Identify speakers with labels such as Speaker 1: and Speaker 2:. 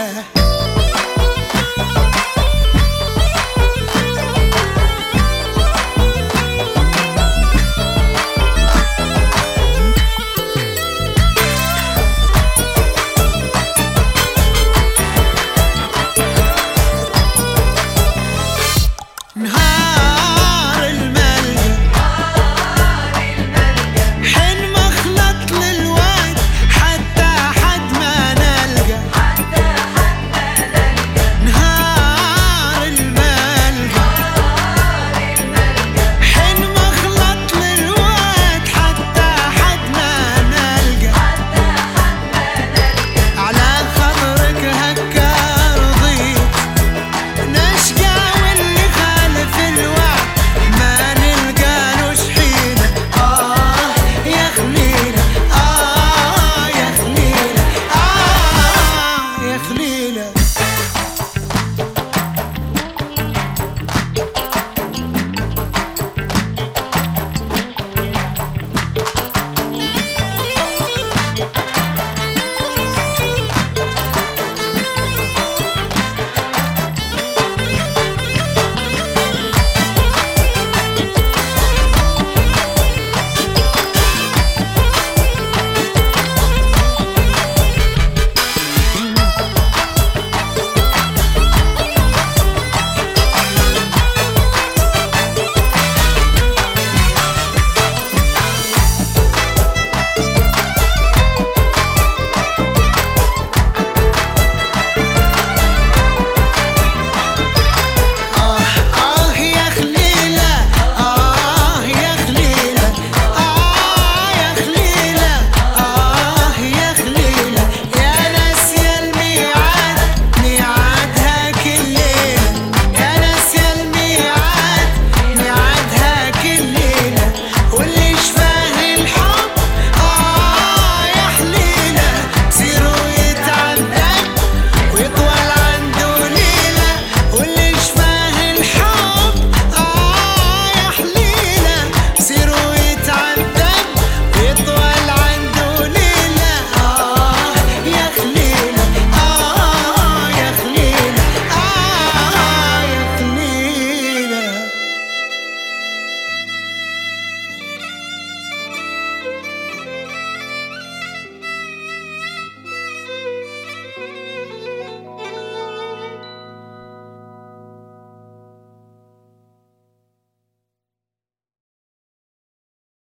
Speaker 1: yeah.